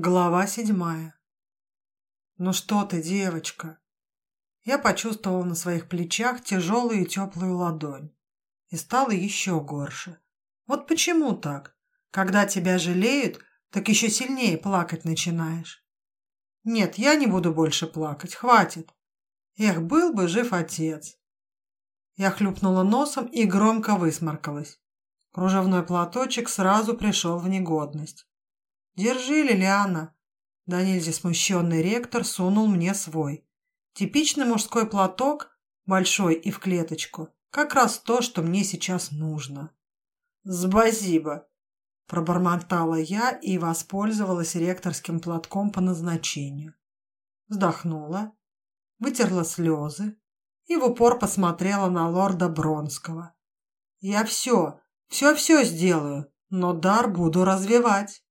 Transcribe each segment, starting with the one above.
Глава седьмая. «Ну что ты, девочка?» Я почувствовала на своих плечах тяжелую и теплую ладонь. И стало еще горше. Вот почему так? Когда тебя жалеют, так еще сильнее плакать начинаешь. Нет, я не буду больше плакать, хватит. Эх, был бы жив отец. Я хлюпнула носом и громко высморкалась. Кружевной платочек сразу пришел в негодность. «Держи, Лилиана!» Да нельзя смущенный ректор сунул мне свой. Типичный мужской платок, большой и в клеточку, как раз то, что мне сейчас нужно. «Спасибо!» – пробормотала я и воспользовалась ректорским платком по назначению. Вздохнула, вытерла слезы и в упор посмотрела на лорда Бронского. «Я все, все-все сделаю, но дар буду развивать».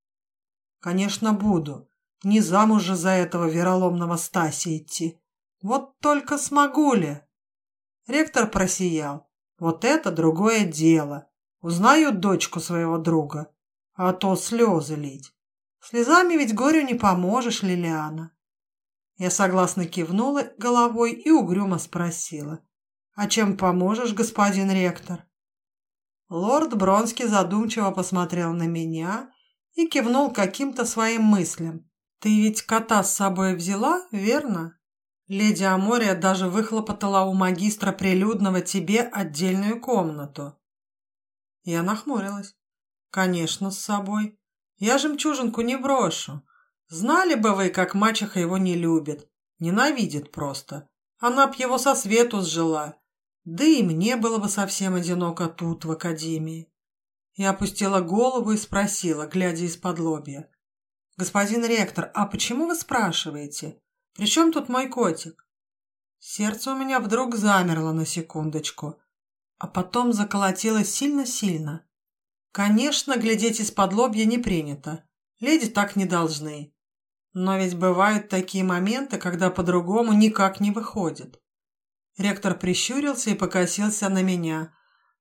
Конечно, буду. Не замуж же за этого вероломного Стаси идти. Вот только смогу ли? Ректор просиял. Вот это другое дело. Узнаю дочку своего друга. А то слезы лить. Слезами ведь горю не поможешь, Лилиана. Я согласно кивнула головой и угрюмо спросила. «А чем поможешь, господин ректор?» Лорд Бронский задумчиво посмотрел на меня и кивнул каким-то своим мыслям. «Ты ведь кота с собой взяла, верно?» Леди Амория даже выхлопотала у магистра прилюдного тебе отдельную комнату. Я нахмурилась. «Конечно, с собой. Я жемчужинку не брошу. Знали бы вы, как мачеха его не любит. Ненавидит просто. Она б его со свету сжила. Да и мне было бы совсем одиноко тут, в академии. Я опустила голову и спросила, глядя из-под лобья. «Господин ректор, а почему вы спрашиваете? При чем тут мой котик?» Сердце у меня вдруг замерло на секундочку, а потом заколотилось сильно-сильно. Конечно, глядеть из-под лобья не принято. Леди так не должны. Но ведь бывают такие моменты, когда по-другому никак не выходит. Ректор прищурился и покосился на меня.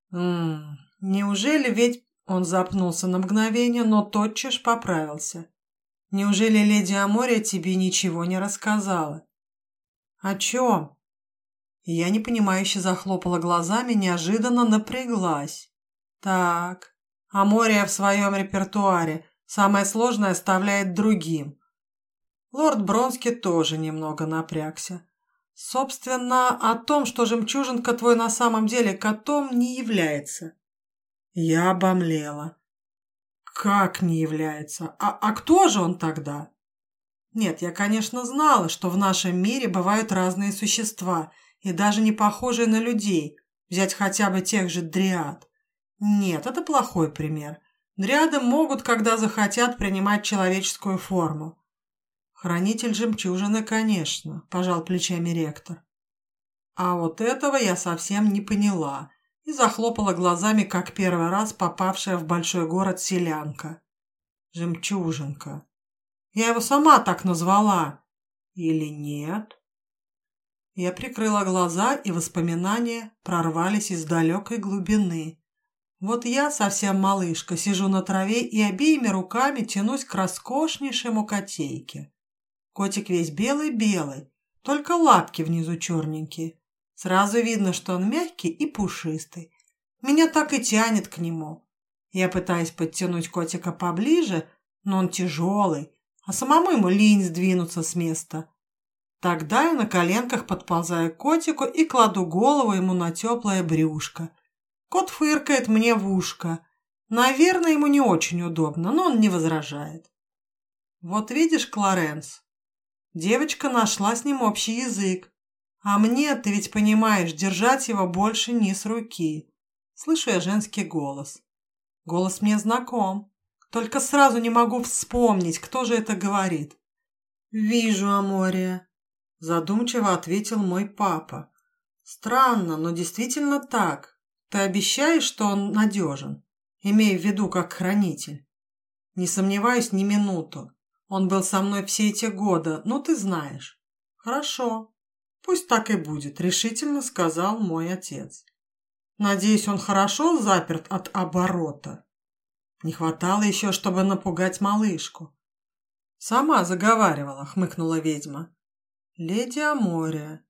«Ммм, неужели ведь он запнулся на мгновение, но тотчас поправился. «Неужели леди Амория тебе ничего не рассказала?» «О чем?» Я непонимающе захлопала глазами, неожиданно напряглась. «Так, Амория в своем репертуаре. Самое сложное оставляет другим». Лорд Бронский тоже немного напрягся. «Собственно, о том, что жемчужинка твой на самом деле котом не является. Я обомлела. Как не является? А, а кто же он тогда? Нет, я, конечно, знала, что в нашем мире бывают разные существа, и даже не похожие на людей, взять хотя бы тех же дриад. Нет, это плохой пример. Дриады могут, когда захотят, принимать человеческую форму. Хранитель жемчужины, конечно, пожал плечами ректор. А вот этого я совсем не поняла и захлопала глазами, как первый раз попавшая в большой город селянка. Жемчужинка. Я его сама так назвала. Или нет? Я прикрыла глаза, и воспоминания прорвались из далекой глубины. Вот я, совсем малышка, сижу на траве и обеими руками тянусь к роскошнейшему котейке. Котик весь белый-белый, только лапки внизу черненькие. Сразу видно, что он мягкий и пушистый. Меня так и тянет к нему. Я пытаюсь подтянуть котика поближе, но он тяжелый, а самому ему лень сдвинуться с места. Тогда я на коленках подползаю к котику и кладу голову ему на теплое брюшко. Кот фыркает мне в ушко. Наверное, ему не очень удобно, но он не возражает. Вот видишь, Клоренс, девочка нашла с ним общий язык. А мне, ты ведь понимаешь, держать его больше не с руки. Слышу я женский голос. Голос мне знаком. Только сразу не могу вспомнить, кто же это говорит. «Вижу, Амория», – задумчиво ответил мой папа. «Странно, но действительно так. Ты обещаешь, что он надежен, имея в виду как хранитель?» «Не сомневаюсь ни минуту. Он был со мной все эти годы, ну ты знаешь». «Хорошо», «Пусть так и будет», – решительно сказал мой отец. «Надеюсь, он хорошо заперт от оборота?» Не хватало еще, чтобы напугать малышку. Сама заговаривала, хмыкнула ведьма. Леди Амория.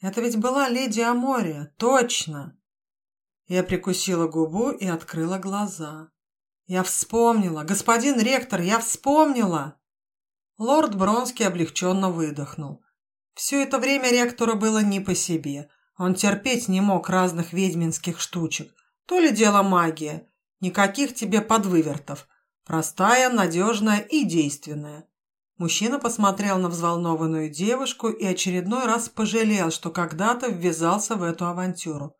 Это ведь была леди Амория, точно. Я прикусила губу и открыла глаза. Я вспомнила, господин ректор, я вспомнила. Лорд Бронский облегченно выдохнул. Все это время ректору было не по себе. Он терпеть не мог разных ведьминских штучек. То ли дело магия. Никаких тебе подвывертов. Простая, надежная и действенная. Мужчина посмотрел на взволнованную девушку и очередной раз пожалел, что когда-то ввязался в эту авантюру.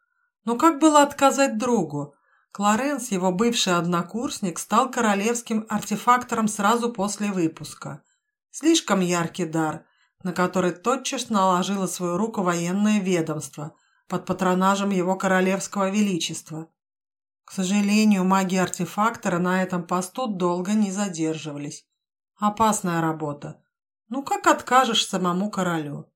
Но как было отказать другу? Кларенс, его бывший однокурсник, стал королевским артефактором сразу после выпуска. Слишком яркий дар, на который тотчас наложило свою руку военное ведомство под патронажем его королевского величества. К сожалению, маги артефактора на этом посту долго не задерживались. Опасная работа. Ну как откажешь самому королю?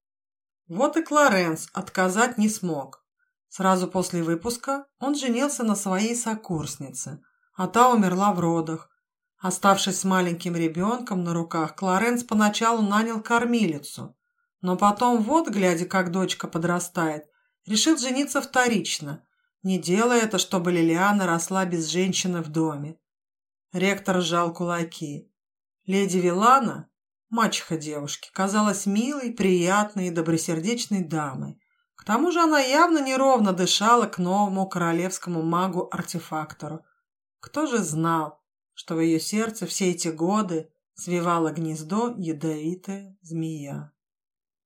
Вот и Кларенс отказать не смог. Сразу после выпуска он женился на своей сокурснице, а та умерла в родах. Оставшись с маленьким ребенком на руках, Кларенс поначалу нанял кормилицу, но потом вот, глядя, как дочка подрастает, решил жениться вторично, не делая это, чтобы Лилиана росла без женщины в доме. Ректор сжал кулаки. Леди Вилана, мачеха девушки, казалась милой, приятной и добросердечной дамой, к тому же она явно неровно дышала к новому королевскому магу-артефактору. Кто же знал, что в ее сердце все эти годы свивала гнездо ядовитая змея?